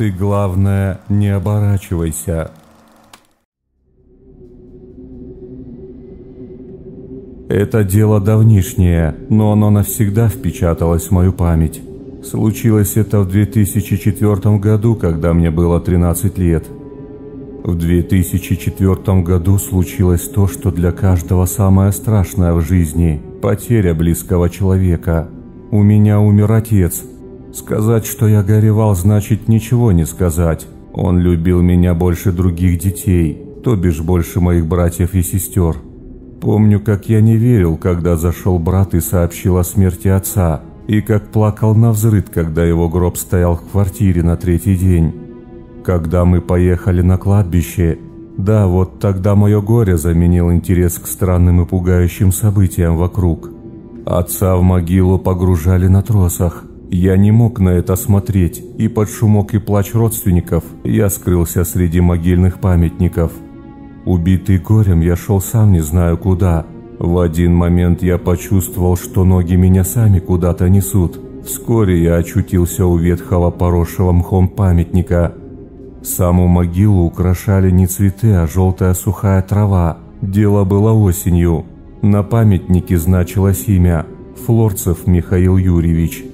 Ты, главное, не оборачивайся. Это дело давнишнее, но оно навсегда впечаталось в мою память. Случилось это в 2004 году, когда мне было 13 лет. В 2004 году случилось то, что для каждого самое страшное в жизни – потеря близкого человека. У меня умер отец. Сказать, что я горевал, значит ничего не сказать. Он любил меня больше других детей, то бишь больше моих братьев и сестер. Помню, как я не верил, когда зашел брат и сообщил о смерти отца, и как плакал на взрыд, когда его гроб стоял в квартире на третий день. Когда мы поехали на кладбище, да, вот тогда мое горе заменил интерес к странным и пугающим событиям вокруг. Отца в могилу погружали на тросах. Я не мог на это смотреть, и под шумок и плач родственников я скрылся среди могильных памятников. Убитый горем, я шел сам не знаю куда. В один момент я почувствовал, что ноги меня сами куда-то несут. Вскоре я очутился у ветхого поросшего мхом памятника – Саму могилу украшали не цветы, а желтая сухая трава. Дело было осенью. На памятнике значилось имя – Флорцев Михаил Юрьевич.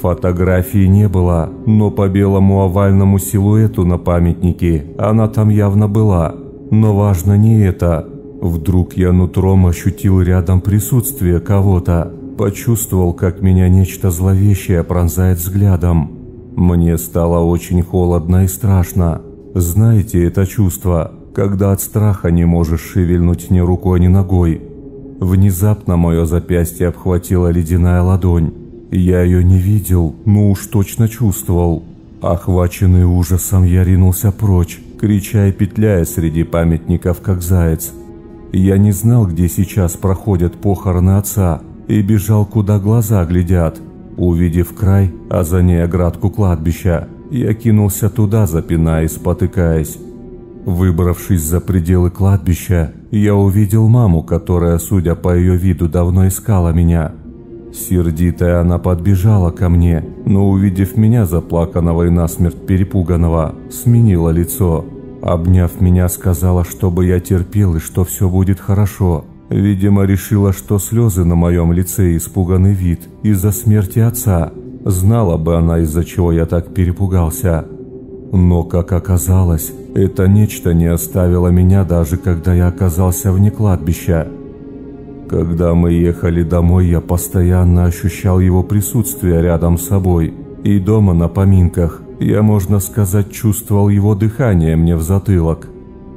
Фотографии не было, но по белому овальному силуэту на памятнике она там явно была. Но важно не это. Вдруг я нутром ощутил рядом присутствие кого-то. Почувствовал, как меня нечто зловещее пронзает взглядом. Мне стало очень холодно и страшно. Знаете это чувство, когда от страха не можешь шевельнуть ни рукой, ни ногой. Внезапно мое запястье обхватила ледяная ладонь. Я ее не видел, но уж точно чувствовал. Охваченный ужасом, я ринулся прочь, крича и петляя среди памятников, как заяц. Я не знал, где сейчас проходят похороны отца, и бежал, куда глаза глядят – Увидев край, а за ней оградку кладбища, я кинулся туда, запинаясь, спотыкаясь. Выбравшись за пределы кладбища, я увидел маму, которая, судя по ее виду, давно искала меня. Сердитая она подбежала ко мне, но увидев меня заплаканного и насмерть перепуганного, сменила лицо. Обняв меня, сказала, чтобы я терпел и что все будет хорошо. Видимо, решила, что слезы на моем лице испуганный вид из-за смерти отца. Знала бы она, из-за чего я так перепугался. Но, как оказалось, это нечто не оставило меня даже когда я оказался вне кладбища. Когда мы ехали домой, я постоянно ощущал его присутствие рядом с собой. И дома на поминках я, можно сказать, чувствовал его дыхание мне в затылок.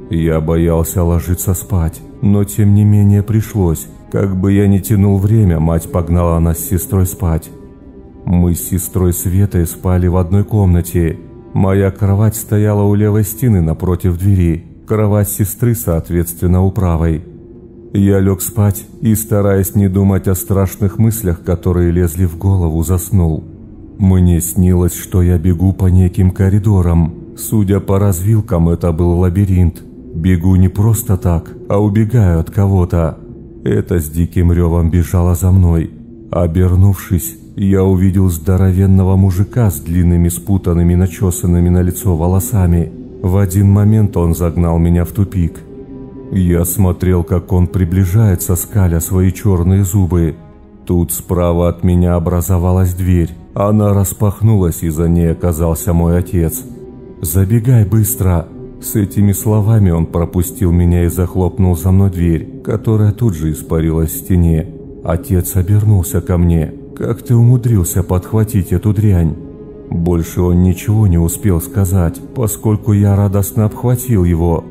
Я боялся ложиться спать, но тем не менее пришлось. Как бы я ни тянул время, мать погнала нас с сестрой спать. Мы с сестрой Светой спали в одной комнате. Моя кровать стояла у левой стены напротив двери, кровать сестры, соответственно, у правой. Я лег спать и, стараясь не думать о страшных мыслях, которые лезли в голову, заснул. Мне снилось, что я бегу по неким коридорам. Судя по развилкам, это был лабиринт. Бегу не просто так, а убегаю от кого-то. Это с диким ревом бежало за мной. Обернувшись, я увидел здоровенного мужика с длинными спутанными начесанными на лицо волосами. В один момент он загнал меня в тупик. Я смотрел, как он приближается, скаля свои черные зубы. Тут справа от меня образовалась дверь. Она распахнулась, и за ней оказался мой отец. «Забегай быстро!» С этими словами он пропустил меня и захлопнул за мной дверь, которая тут же испарилась в стене. Отец обернулся ко мне. «Как ты умудрился подхватить эту дрянь?» Больше он ничего не успел сказать, поскольку я радостно обхватил его.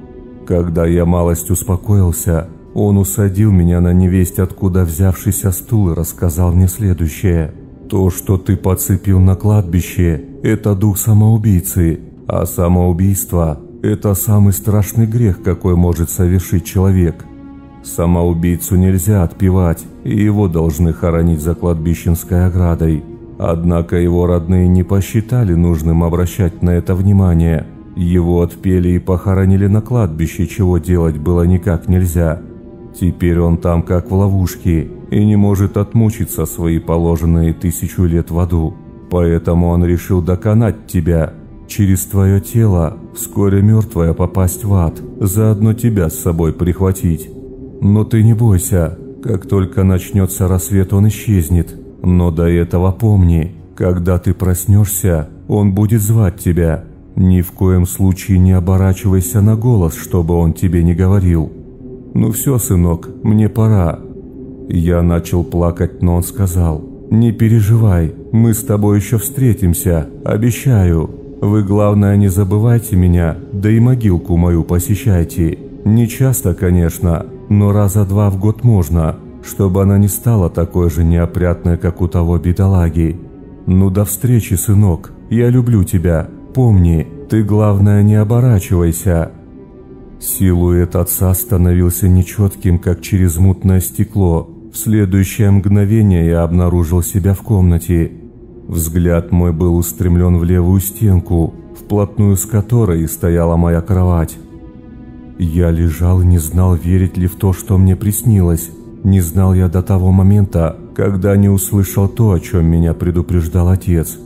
Когда я малость успокоился, он усадил меня на невесть откуда взявшийся стул и рассказал мне следующее. «То, что ты подцепил на кладбище, это дух самоубийцы, а самоубийство это самый страшный грех, какой может совершить человек. Самоубийцу нельзя отпевать, и его должны хоронить за кладбищенской оградой. Однако его родные не посчитали нужным обращать на это внимание. Его отпели и похоронили на кладбище, чего делать было никак нельзя. Теперь он там как в ловушке и не может отмучиться свои положенные тысячу лет в аду. Поэтому он решил доконать тебя – Через твое тело вскоре мертвая попасть в ад, заодно тебя с собой прихватить. Но ты не бойся, как только начнется рассвет, он исчезнет. Но до этого помни, когда ты проснешься, он будет звать тебя. Ни в коем случае не оборачивайся на голос, чтобы он тебе не говорил. Ну все, сынок, мне пора. Я начал плакать, но он сказал, не переживай, мы с тобой еще встретимся, обещаю. Вы, главное, не забывайте меня, да и могилку мою посещайте. Не часто, конечно, но раза два в год можно, чтобы она не стала такой же неопрятной, как у того бедолаги. Ну до встречи, сынок, я люблю тебя. Помни, ты, главное, не оборачивайся. Силуэт отца становился нечетким, как через мутное стекло. В следующее мгновение я обнаружил себя в комнате. Взгляд мой был устремлен в левую стенку, вплотную с которой стояла моя кровать. Я лежал и не знал, верить ли в то, что мне приснилось. Не знал я до того момента, когда не услышал то, о чем меня предупреждал отец.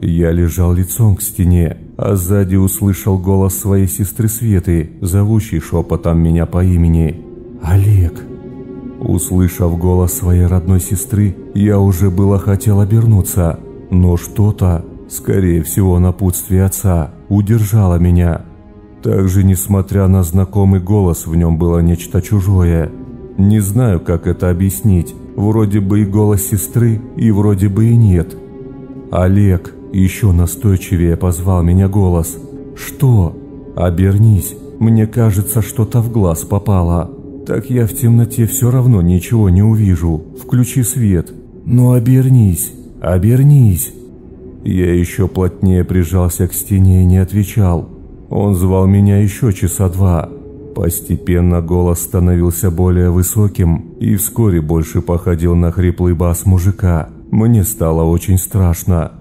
Я лежал лицом к стене, а сзади услышал голос своей сестры Светы, зовущей шепотом меня по имени «Олег». Услышав голос своей родной сестры, я уже было хотел обернуться – но что-то, скорее всего напутствие отца, удержало меня. Также, несмотря на знакомый голос, в нем было нечто чужое. Не знаю, как это объяснить. Вроде бы и голос сестры, и вроде бы и нет. «Олег!» Еще настойчивее позвал меня голос. «Что?» «Обернись. Мне кажется, что-то в глаз попало. Так я в темноте все равно ничего не увижу. Включи свет. Ну обернись!» «Обернись!» Я еще плотнее прижался к стене и не отвечал. Он звал меня еще часа два. Постепенно голос становился более высоким и вскоре больше походил на хриплый бас мужика. Мне стало очень страшно.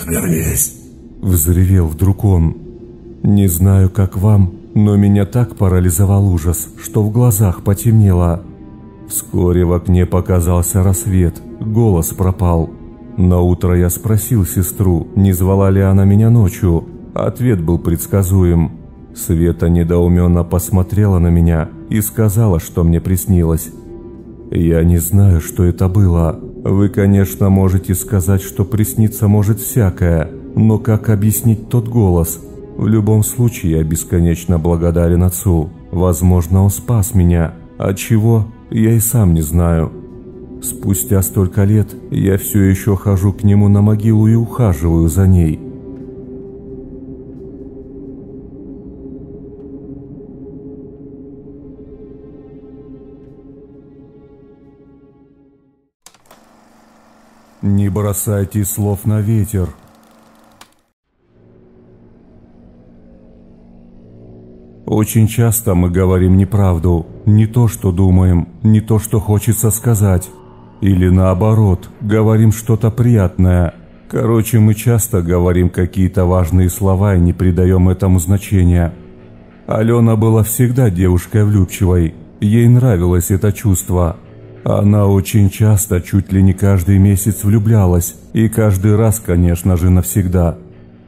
«Обернись!» Взревел вдруг он. Не знаю, как вам, но меня так парализовал ужас, что в глазах потемнело. Вскоре в окне показался рассвет, голос пропал. На утро я спросил сестру, не звала ли она меня ночью. Ответ был предсказуем. Света недоуменно посмотрела на меня и сказала, что мне приснилось. Я не знаю, что это было. Вы, конечно, можете сказать, что присниться может всякое, но как объяснить тот голос? В любом случае я бесконечно благодарен отцу. Возможно, он спас меня. От чего, я и сам не знаю. Спустя столько лет я все еще хожу к нему на могилу и ухаживаю за ней. Не бросайте слов на ветер. Очень часто мы говорим неправду, не то, что думаем, не то, что хочется сказать. Или наоборот, говорим что-то приятное. Короче, мы часто говорим какие-то важные слова и не придаем этому значения. Алена была всегда девушкой влюбчивой. Ей нравилось это чувство. Она очень часто, чуть ли не каждый месяц влюблялась. И каждый раз, конечно же, навсегда.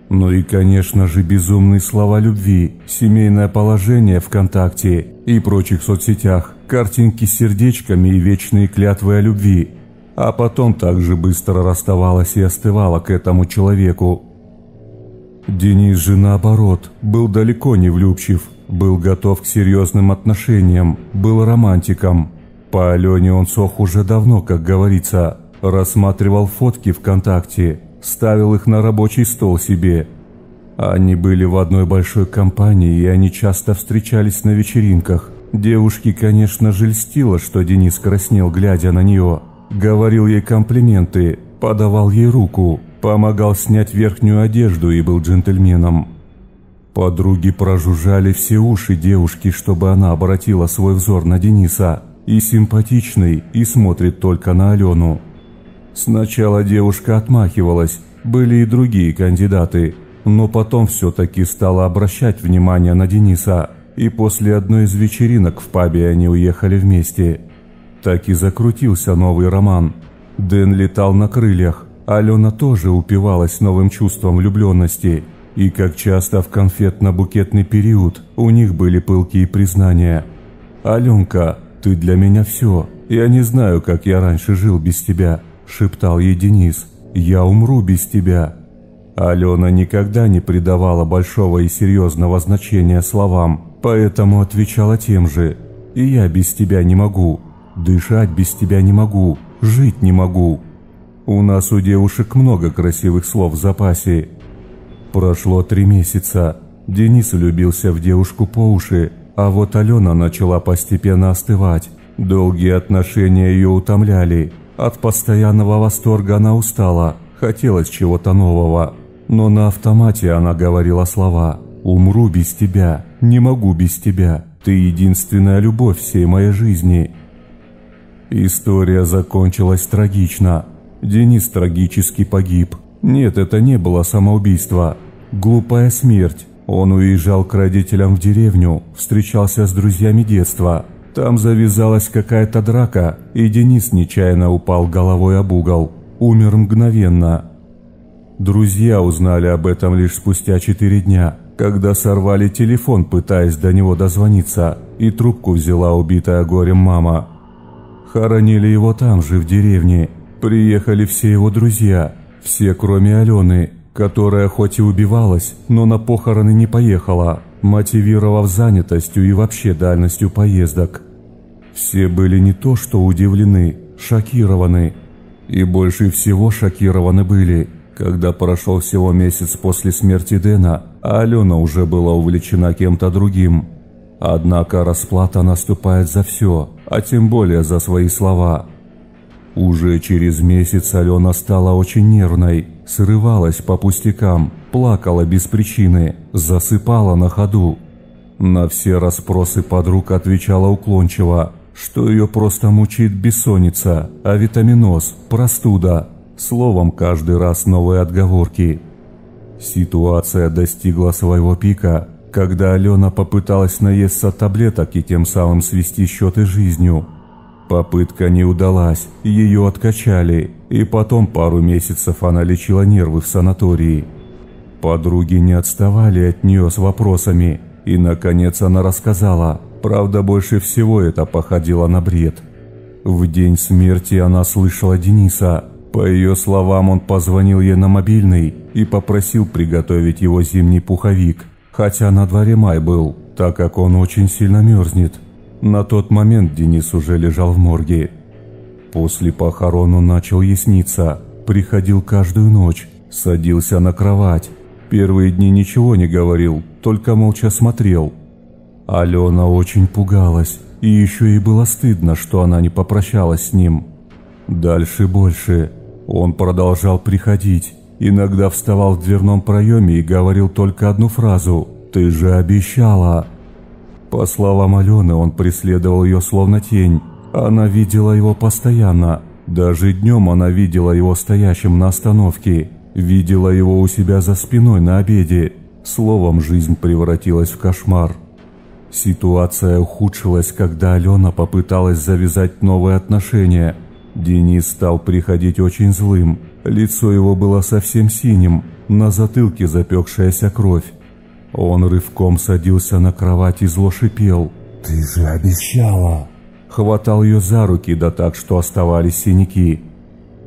Ну и, конечно же, безумные слова любви, семейное положение ВКонтакте и прочих соцсетях картинки с сердечками и вечные клятвы о любви, а потом также быстро расставалась и остывала к этому человеку. Денис же наоборот, был далеко не влюбчив, был готов к серьезным отношениям, был романтиком. По Алене он сох уже давно, как говорится, рассматривал фотки ВКонтакте, ставил их на рабочий стол себе. Они были в одной большой компании, и они часто встречались на вечеринках. Девушке, конечно же, что Денис краснел, глядя на нее. Говорил ей комплименты, подавал ей руку, помогал снять верхнюю одежду и был джентльменом. Подруги прожужжали все уши девушки, чтобы она обратила свой взор на Дениса. И симпатичный, и смотрит только на Алену. Сначала девушка отмахивалась, были и другие кандидаты, но потом все-таки стала обращать внимание на Дениса – и после одной из вечеринок в пабе они уехали вместе. Так и закрутился новый роман. Дэн летал на крыльях, Алена тоже упивалась новым чувством влюбленности. И как часто в конфетно-букетный период у них были пылкие признания. «Аленка, ты для меня все. Я не знаю, как я раньше жил без тебя», – шептал ей Денис. «Я умру без тебя». Алена никогда не придавала большого и серьезного значения словам, поэтому отвечала тем же. «И я без тебя не могу. Дышать без тебя не могу. Жить не могу». У нас у девушек много красивых слов в запасе. Прошло три месяца. Денис влюбился в девушку по уши, а вот Алена начала постепенно остывать. Долгие отношения ее утомляли. От постоянного восторга она устала, хотелось чего-то нового. Но на автомате она говорила слова «Умру без тебя, не могу без тебя, ты единственная любовь всей моей жизни». История закончилась трагично. Денис трагически погиб. Нет, это не было самоубийство. Глупая смерть. Он уезжал к родителям в деревню, встречался с друзьями детства. Там завязалась какая-то драка, и Денис нечаянно упал головой об угол. Умер мгновенно. Друзья узнали об этом лишь спустя четыре дня, когда сорвали телефон, пытаясь до него дозвониться, и трубку взяла убитая горем мама. Хоронили его там же, в деревне, Приехали все его друзья, все кроме Алены, которая хоть и убивалась, но на похороны не поехала, мотивировав занятостью и вообще дальностью поездок. Все были не то что удивлены, шокированы. И больше всего шокированы были, когда прошел всего месяц после смерти Дэна, а Алена уже была увлечена кем-то другим. Однако расплата наступает за все, а тем более за свои слова – уже через месяц Алена стала очень нервной, срывалась по пустякам, плакала без причины, засыпала на ходу. На все расспросы подруг отвечала уклончиво, что ее просто мучает бессонница, авитаминоз, простуда. Словом, каждый раз новые отговорки. Ситуация достигла своего пика, когда Алена попыталась наесться таблеток и тем самым свести счеты жизнью. Попытка не удалась, ее откачали, и потом пару месяцев она лечила нервы в санатории. Подруги не отставали от нее с вопросами, и наконец она рассказала, правда больше всего это походило на бред. В день смерти она слышала Дениса. По ее словам, он позвонил ей на мобильный и попросил приготовить его зимний пуховик, хотя на дворе май был, так как он очень сильно мерзнет. На тот момент Денис уже лежал в морге. После похорон он начал ясниться, приходил каждую ночь, садился на кровать. Первые дни ничего не говорил, только молча смотрел. Алена очень пугалась, и еще и было стыдно, что она не попрощалась с ним. Дальше больше. Он продолжал приходить, иногда вставал в дверном проеме и говорил только одну фразу «Ты же обещала!» По словам Алены, он преследовал ее словно тень. Она видела его постоянно. Даже днем она видела его стоящим на остановке. Видела его у себя за спиной на обеде. Словом, жизнь превратилась в кошмар. Ситуация ухудшилась, когда Алена попыталась завязать новые отношения. Денис стал приходить очень злым. Лицо его было совсем синим, на затылке запекшаяся кровь. Он рывком садился на кровать и зло шипел. «Ты же обещала!» Хватал ее за руки, да так, что оставались синяки.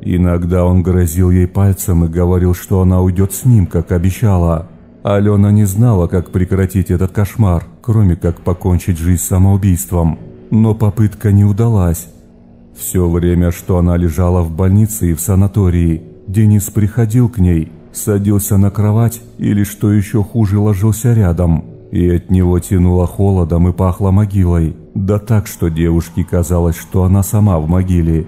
Иногда он грозил ей пальцем и говорил, что она уйдет с ним, как обещала. Алена не знала, как прекратить этот кошмар, кроме как покончить жизнь самоубийством. Но попытка не удалась. Все время, что она лежала в больнице и в санатории, Денис приходил к ней – садился на кровать или, что еще хуже, ложился рядом, и от него тянуло холодом и пахло могилой, да так, что девушке казалось, что она сама в могиле.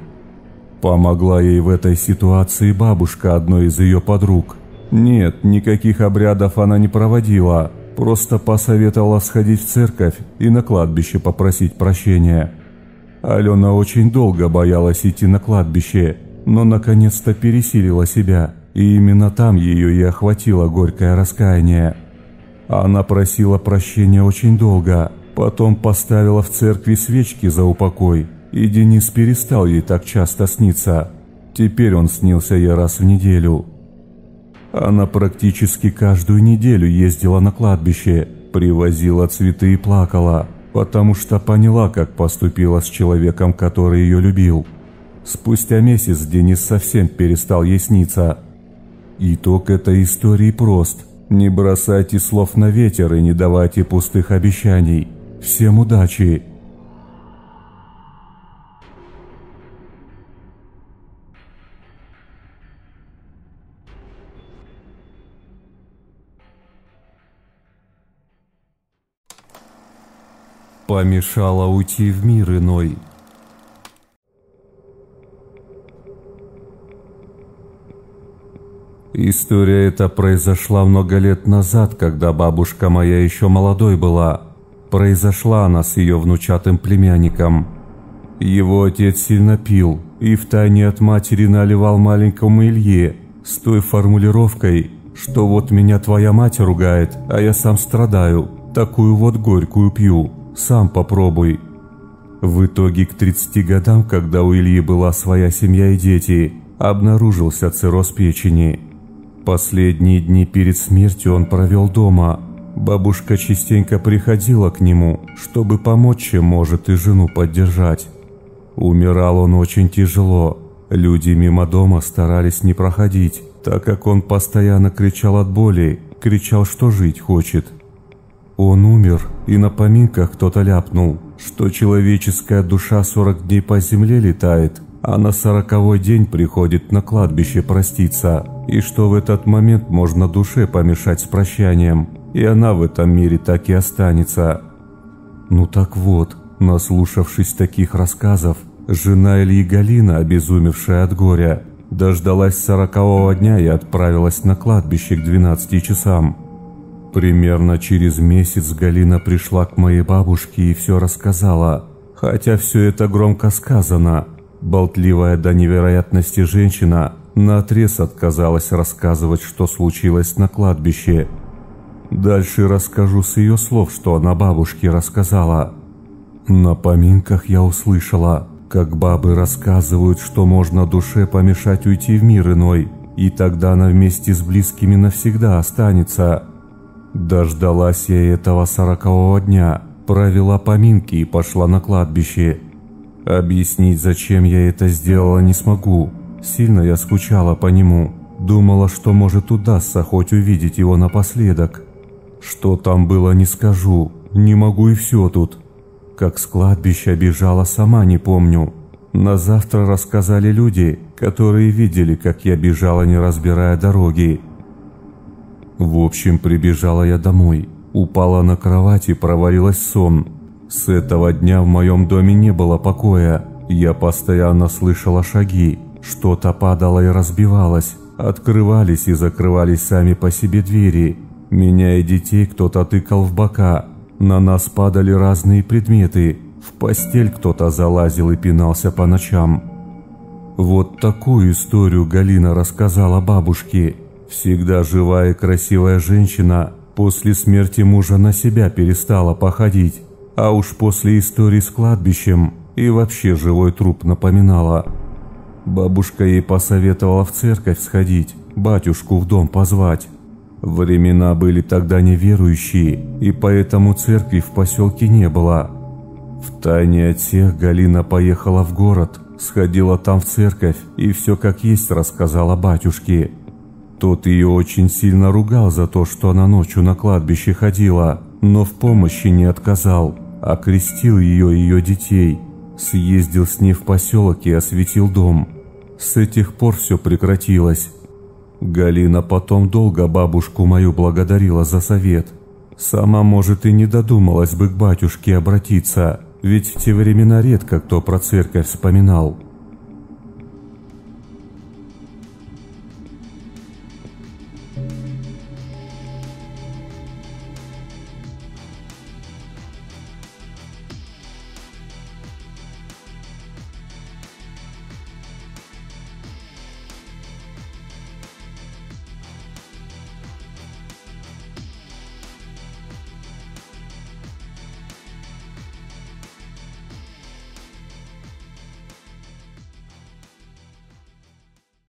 Помогла ей в этой ситуации бабушка одной из ее подруг. Нет, никаких обрядов она не проводила, просто посоветовала сходить в церковь и на кладбище попросить прощения. Алена очень долго боялась идти на кладбище, но наконец-то пересилила себя – и именно там ее и охватило горькое раскаяние. Она просила прощения очень долго, потом поставила в церкви свечки за упокой, и Денис перестал ей так часто сниться. Теперь он снился ей раз в неделю. Она практически каждую неделю ездила на кладбище, привозила цветы и плакала, потому что поняла, как поступила с человеком, который ее любил. Спустя месяц Денис совсем перестал ей сниться. Итог этой истории прост. Не бросайте слов на ветер и не давайте пустых обещаний. Всем удачи! помешало уйти в мир иной. История эта произошла много лет назад, когда бабушка моя еще молодой была. Произошла она с ее внучатым племянником. Его отец сильно пил и втайне от матери наливал маленькому Илье с той формулировкой, что вот меня твоя мать ругает, а я сам страдаю, такую вот горькую пью сам попробуй. В итоге к 30 годам, когда у Ильи была своя семья и дети, обнаружился цирроз печени. Последние дни перед смертью он провел дома. Бабушка частенько приходила к нему, чтобы помочь, чем может, и жену поддержать. Умирал он очень тяжело. Люди мимо дома старались не проходить, так как он постоянно кричал от боли, кричал, что жить хочет – он умер, и на поминках кто-то ляпнул, что человеческая душа 40 дней по земле летает, а на сороковой день приходит на кладбище проститься, и что в этот момент можно душе помешать с прощанием, и она в этом мире так и останется. Ну так вот, наслушавшись таких рассказов, жена Ильи Галина, обезумевшая от горя, дождалась сорокового дня и отправилась на кладбище к 12 часам. Примерно через месяц Галина пришла к моей бабушке и все рассказала, хотя все это громко сказано. Болтливая до невероятности женщина наотрез отказалась рассказывать, что случилось на кладбище. Дальше расскажу с ее слов, что она бабушке рассказала. На поминках я услышала, как бабы рассказывают, что можно душе помешать уйти в мир иной, и тогда она вместе с близкими навсегда останется. Дождалась я этого сорокового дня, провела поминки и пошла на кладбище. Объяснить, зачем я это сделала, не смогу. Сильно я скучала по нему. Думала, что может удастся хоть увидеть его напоследок. Что там было, не скажу. Не могу и все тут. Как с кладбища бежала, сама не помню. На завтра рассказали люди, которые видели, как я бежала, не разбирая дороги. В общем, прибежала я домой, упала на кровать и провалилась сон. С этого дня в моем доме не было покоя. Я постоянно слышала шаги, что-то падало и разбивалось. Открывались и закрывались сами по себе двери. Меня и детей кто-то тыкал в бока. На нас падали разные предметы. В постель кто-то залазил и пинался по ночам. Вот такую историю Галина рассказала бабушке. Всегда живая и красивая женщина после смерти мужа на себя перестала походить, а уж после истории с кладбищем и вообще живой труп напоминала. Бабушка ей посоветовала в церковь сходить, батюшку в дом позвать. Времена были тогда неверующие, и поэтому церкви в поселке не было. В тайне от всех Галина поехала в город, сходила там в церковь и все как есть рассказала батюшке. Тот ее очень сильно ругал за то, что она ночью на кладбище ходила, но в помощи не отказал, окрестил ее и ее детей, съездил с ней в поселок и осветил дом. С этих пор все прекратилось. Галина потом долго бабушку мою благодарила за совет. Сама, может, и не додумалась бы к батюшке обратиться, ведь в те времена редко кто про церковь вспоминал.